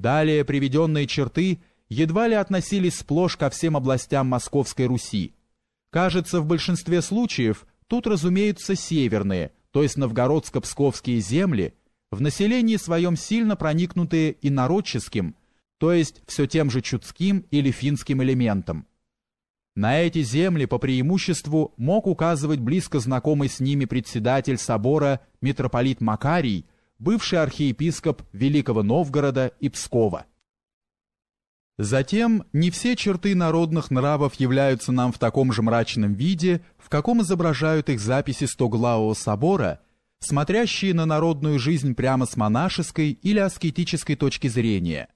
Далее приведенные черты едва ли относились сплошь ко всем областям Московской Руси. Кажется, в большинстве случаев тут разумеются северные, то есть новгородско-псковские земли, в населении своем сильно проникнутые инородческим, то есть все тем же чудским или финским элементом. На эти земли по преимуществу мог указывать близко знакомый с ними председатель собора митрополит Макарий, бывший архиепископ Великого Новгорода и Пскова. Затем не все черты народных нравов являются нам в таком же мрачном виде, в каком изображают их записи Стоглавого собора, смотрящие на народную жизнь прямо с монашеской или аскетической точки зрения.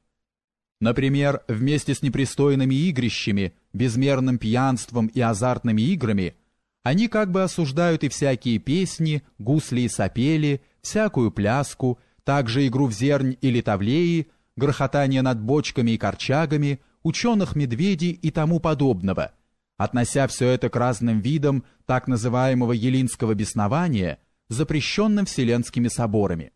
Например, вместе с непристойными игрищами, безмерным пьянством и азартными играми, они как бы осуждают и всякие песни, гусли и сопели, всякую пляску, также игру в зернь или тавлеи, грохотание над бочками и корчагами, ученых-медведей и тому подобного, относя все это к разным видам так называемого елинского беснования, запрещенным вселенскими соборами.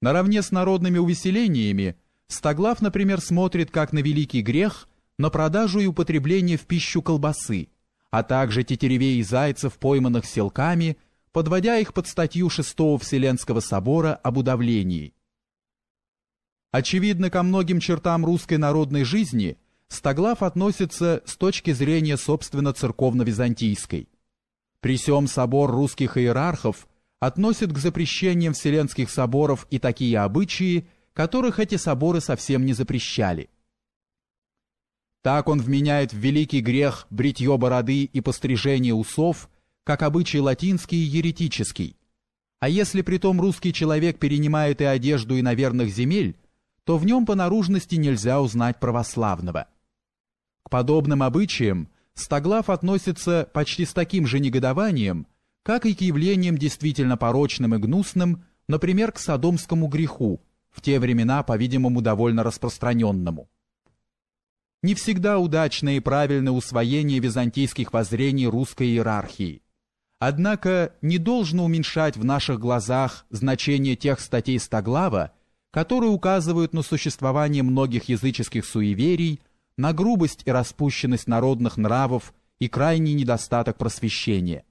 Наравне с народными увеселениями, Стоглав, например, смотрит как на великий грех на продажу и употребление в пищу колбасы, а также тетеревей и зайцев, пойманных селками, подводя их под статью 6 Вселенского собора об удавлении – Очевидно, ко многим чертам русской народной жизни Стоглав относится с точки зрения собственно церковно-византийской. При сём собор русских иерархов относит к запрещениям вселенских соборов и такие обычаи, которых эти соборы совсем не запрещали. Так он вменяет в великий грех бритье бороды и пострижение усов, как обычай латинский и еретический. А если притом русский человек перенимает и одежду иноверных земель, то в нем по наружности нельзя узнать православного. К подобным обычаям Стоглав относится почти с таким же негодованием, как и к явлениям действительно порочным и гнусным, например, к содомскому греху, в те времена, по-видимому, довольно распространенному. Не всегда удачное и правильное усвоение византийских воззрений русской иерархии. Однако не должно уменьшать в наших глазах значение тех статей Стоглава, которые указывают на существование многих языческих суеверий, на грубость и распущенность народных нравов и крайний недостаток просвещения.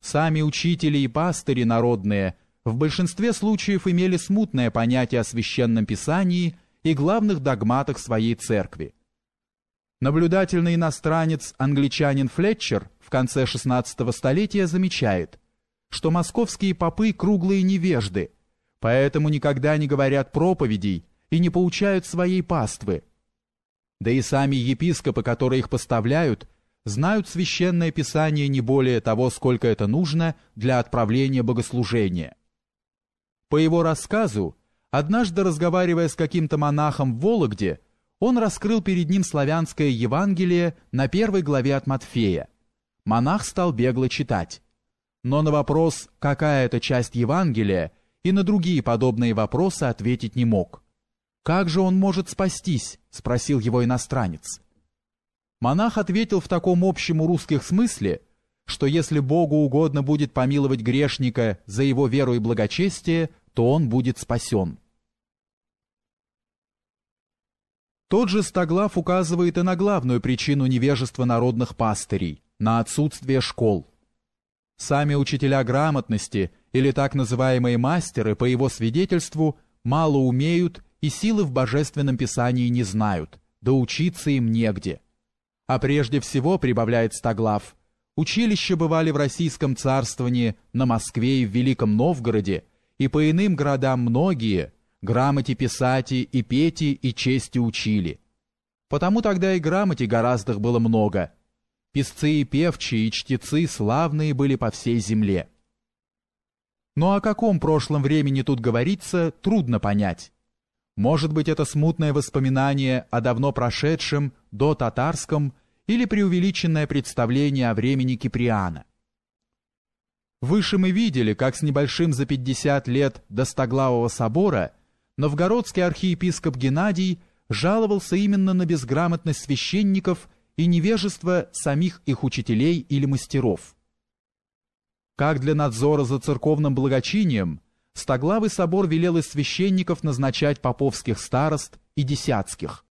Сами учители и пастыри народные в большинстве случаев имели смутное понятие о священном писании и главных догматах своей церкви. Наблюдательный иностранец англичанин Флетчер в конце XVI столетия замечает, что московские попы круглые невежды – поэтому никогда не говорят проповедей и не получают своей паствы. Да и сами епископы, которые их поставляют, знают священное писание не более того, сколько это нужно для отправления богослужения. По его рассказу, однажды разговаривая с каким-то монахом в Вологде, он раскрыл перед ним славянское Евангелие на первой главе от Матфея. Монах стал бегло читать. Но на вопрос, какая это часть Евангелия, и на другие подобные вопросы ответить не мог. «Как же он может спастись?» — спросил его иностранец. Монах ответил в таком общем у русских смысле, что если Богу угодно будет помиловать грешника за его веру и благочестие, то он будет спасен. Тот же Стоглав указывает и на главную причину невежества народных пастырей, на отсутствие школ. Сами учителя грамотности или так называемые мастеры, по его свидетельству, мало умеют и силы в божественном писании не знают, да учиться им негде. А прежде всего, прибавляет Стоглав, училища бывали в Российском царствовании, на Москве и в Великом Новгороде, и по иным городам многие, грамоте писати и пети и чести учили. Потому тогда и грамоте гораздо было много – Песцы и певчие и чтецы славные были по всей земле. Но о каком прошлом времени тут говорится, трудно понять. Может быть, это смутное воспоминание о давно прошедшем, до татарском, или преувеличенное представление о времени Киприана. Выше мы видели, как с небольшим за 50 лет до Стоглавого собора новгородский архиепископ Геннадий жаловался именно на безграмотность священников и невежество самих их учителей или мастеров. Как для надзора за церковным благочинием, Стоглавый собор велел из священников назначать поповских старост и десятских,